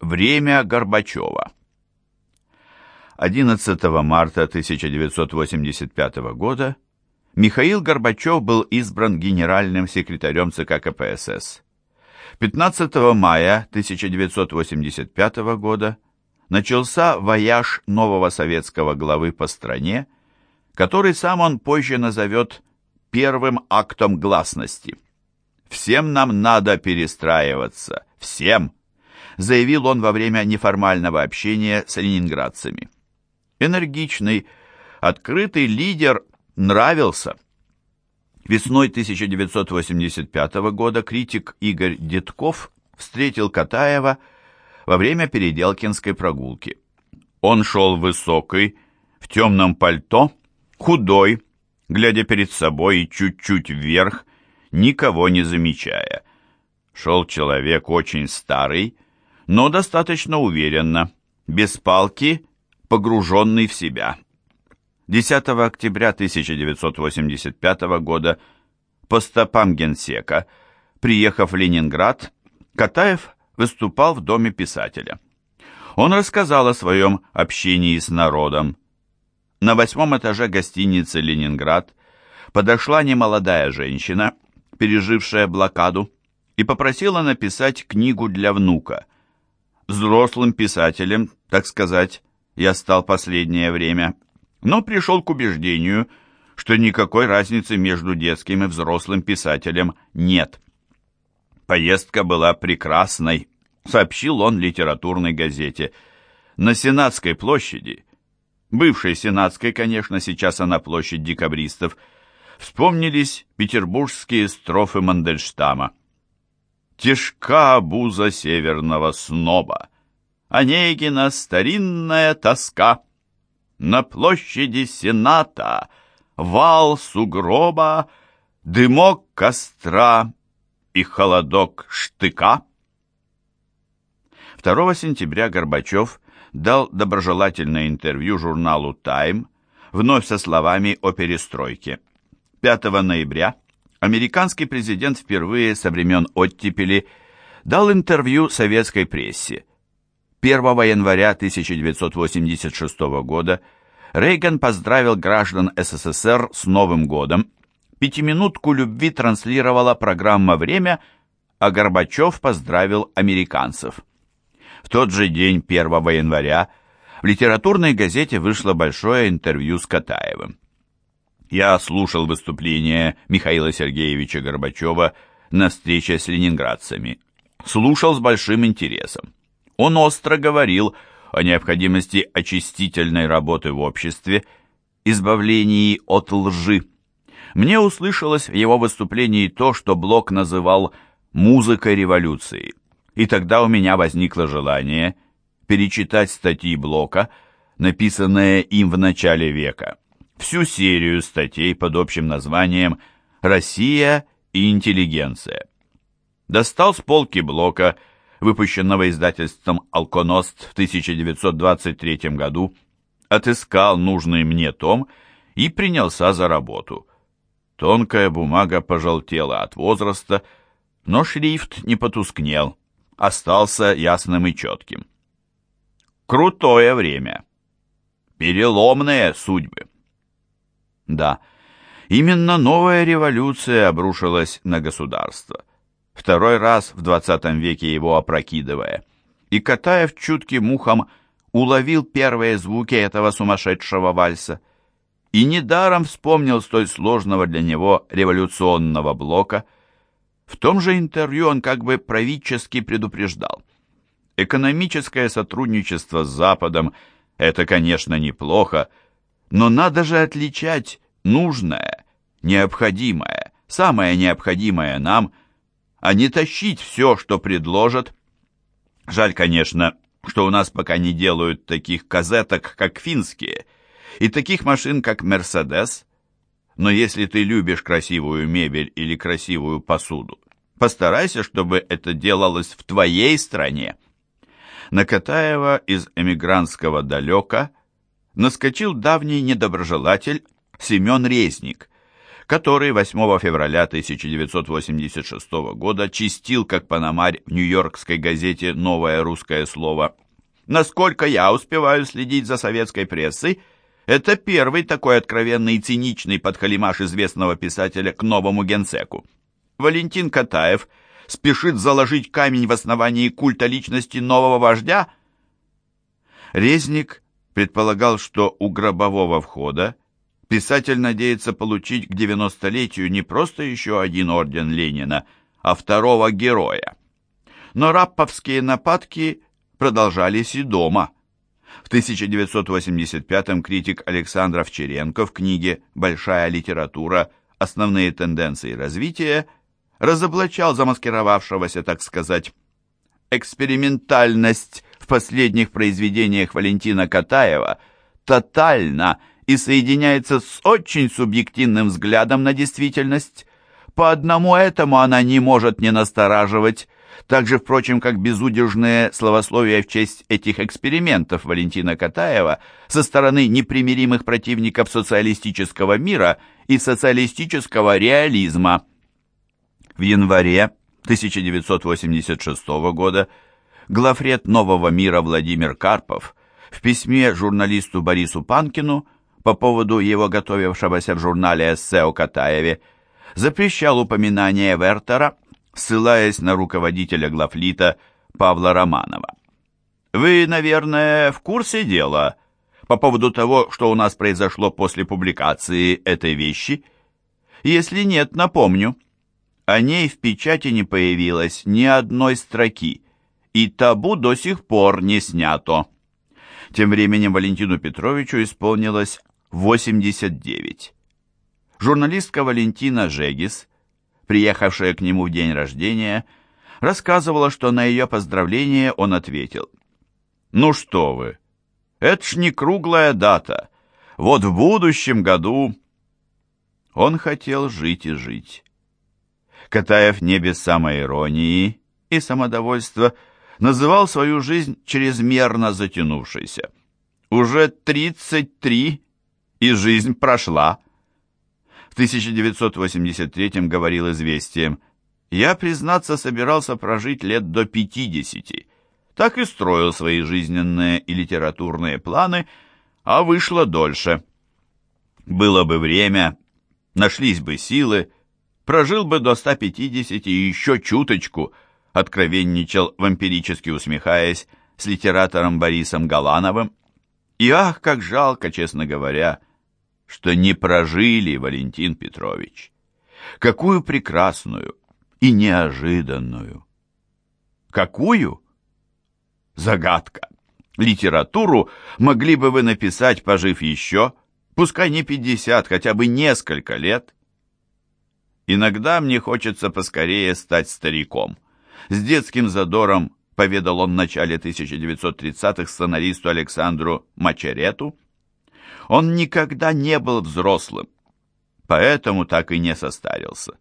Время Горбачева 11 марта 1985 года Михаил Горбачев был избран генеральным секретарем ЦК КПСС. 15 мая 1985 года начался вояж нового советского главы по стране, который сам он позже назовет первым актом гласности. «Всем нам надо перестраиваться, всем!» Заявил он во время неформального общения с ленинградцами. Энергичный, открытый лидер нравился. Весной 1985 года критик Игорь Детков встретил Катаева во время Переделкинской прогулки. Он шел высокий, в темном пальто, худой, глядя перед собой и чуть-чуть вверх, никого не замечая. Шел человек очень старый, но достаточно уверенно, без палки, погруженный в себя. 10 октября 1985 года по стопам генсека, приехав в Ленинград, Катаев выступал в Доме писателя. Он рассказал о своем общении с народом. На восьмом этаже гостиницы «Ленинград» подошла немолодая женщина, пережившая блокаду, и попросила написать книгу для внука – Взрослым писателем, так сказать, я стал последнее время, но пришел к убеждению, что никакой разницы между детским и взрослым писателем нет. Поездка была прекрасной, сообщил он литературной газете. На Сенатской площади, бывшей Сенатской, конечно, сейчас она площадь декабристов, вспомнились петербургские строфы Мандельштама. Тяжка обуза северного сноба, Онегина старинная тоска. На площади Сената вал сугроба, Дымок костра и холодок штыка. 2 сентября Горбачев дал доброжелательное интервью журналу «Тайм», вновь со словами о перестройке. 5 ноября американский президент впервые со времен оттепели дал интервью советской прессе. 1 января 1986 года Рейган поздравил граждан СССР с Новым годом. Пятиминутку любви транслировала программа «Время», а Горбачев поздравил американцев. В тот же день, 1 января, в литературной газете вышло большое интервью с Катаевым. Я слушал выступление Михаила Сергеевича Горбачева на встрече с ленинградцами. Слушал с большим интересом. Он остро говорил о необходимости очистительной работы в обществе, избавлении от лжи. Мне услышалось в его выступлении то, что Блок называл «музыкой революции». И тогда у меня возникло желание перечитать статьи Блока, написанные им в начале века всю серию статей под общим названием «Россия и интеллигенция». Достал с полки блока, выпущенного издательством «Алконост» в 1923 году, отыскал нужный мне том и принялся за работу. Тонкая бумага пожелтела от возраста, но шрифт не потускнел, остался ясным и четким. Крутое время. Переломные судьбы. Да, именно новая революция обрушилась на государство, второй раз в 20 веке его опрокидывая. И Катаев чутким ухом уловил первые звуки этого сумасшедшего вальса. И недаром вспомнил столь сложного для него революционного блока. В том же интервью он как бы правительски предупреждал. Экономическое сотрудничество с Западом – это, конечно, неплохо, но надо же отличать нужное, необходимое, самое необходимое нам, а не тащить все, что предложат. Жаль, конечно, что у нас пока не делают таких казеток, как финские, и таких машин, как «Мерседес», но если ты любишь красивую мебель или красивую посуду, постарайся, чтобы это делалось в твоей стране. На Катаева из эмигрантского далека наскочил давний недоброжелатель Семен Резник, который 8 февраля 1986 года чистил как панамарь в нью-йоркской газете «Новое русское слово». Насколько я успеваю следить за советской прессой, это первый такой откровенный и циничный подхалимаш известного писателя к новому генсеку. Валентин Катаев спешит заложить камень в основании культа личности нового вождя? Резник предполагал, что у гробового входа писатель надеется получить к 90-летию не просто еще один орден Ленина, а второго героя. Но рапповские нападки продолжались и дома. В 1985-м критик Александр Овчаренко в книге «Большая литература. Основные тенденции развития» разоблачал замаскировавшегося, так сказать, экспериментальность последних произведениях Валентина Катаева тотально и соединяется с очень субъективным взглядом на действительность. По одному этому она не может не настораживать, так же, впрочем, как безудержное словословие в честь этих экспериментов Валентина Катаева со стороны непримиримых противников социалистического мира и социалистического реализма. В январе 1986 года главред «Нового мира» Владимир Карпов в письме журналисту Борису Панкину по поводу его готовившегося в журнале эссе о Катаеве, запрещал упоминание Вертера, ссылаясь на руководителя главлита Павла Романова. «Вы, наверное, в курсе дела по поводу того, что у нас произошло после публикации этой вещи? Если нет, напомню. О ней в печати не появилось ни одной строки, и табу до сих пор не снято». Тем временем Валентину Петровичу исполнилось 89. Журналистка Валентина Жегис, приехавшая к нему в день рождения, рассказывала, что на ее поздравление он ответил. «Ну что вы, это ж не круглая дата. Вот в будущем году...» Он хотел жить и жить. Катаев не без самоиронии и самодовольства называл свою жизнь чрезмерно затянувшейся. Уже 33 и жизнь прошла. В 1983 говорил известием, я, признаться, собирался прожить лет до 50. Так и строил свои жизненные и литературные планы, а вышло дольше. Было бы время, нашлись бы силы, прожил бы до 150 и еще чуточку, откровенничал, вампирически усмехаясь, с литератором Борисом Галановым. И ах, как жалко, честно говоря, что не прожили, Валентин Петрович. Какую прекрасную и неожиданную. Какую? Загадка. Литературу могли бы вы написать, пожив еще, пускай не пятьдесят, хотя бы несколько лет. Иногда мне хочется поскорее стать стариком. С детским задором поведал он в начале 1930-х сценаристу Александру Мачерету, он никогда не был взрослым, поэтому так и не состарился.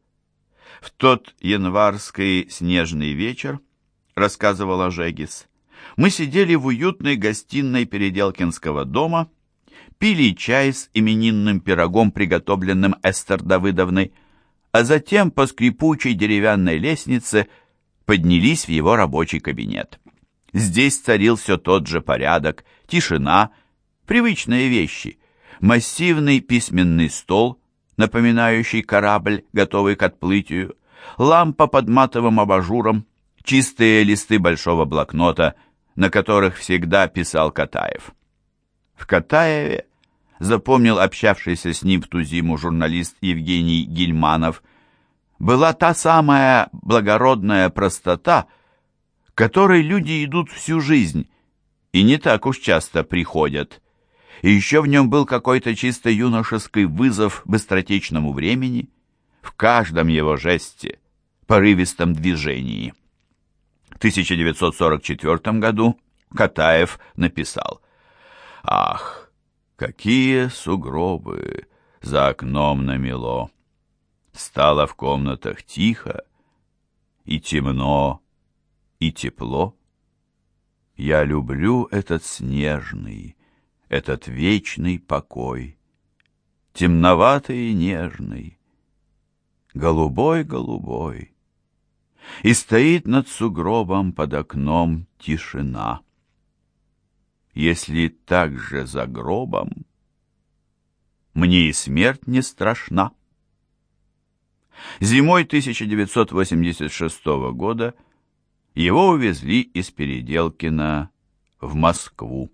В тот январский снежный вечер, рассказывала Жегис, мы сидели в уютной гостиной Переделкинского дома, пили чай с именинным пирогом, приготовленным Эстер Давыдовной, а затем по скрипучей деревянной лестнице поднялись в его рабочий кабинет. Здесь царил все тот же порядок, тишина Привычные вещи. Массивный письменный стол, напоминающий корабль, готовый к отплытию, лампа под матовым абажуром, чистые листы большого блокнота, на которых всегда писал Катаев. В Катаеве запомнил общавшийся с ним в ту зиму журналист Евгений Гильманов, была та самая благородная простота, которой люди идут всю жизнь и не так уж часто приходят и еще в нем был какой-то чисто юношеский вызов быстротечному времени, в каждом его жесте, порывистом движении. В 1944 году Катаев написал «Ах, какие сугробы за окном намело! Стало в комнатах тихо, и темно, и тепло. Я люблю этот снежный, этот вечный покой, темноватый и нежный, голубой-голубой. И стоит над сугробом под окном тишина. Если так же за гробом, мне и смерть не страшна. Зимой 1986 года его увезли из Переделкина в Москву.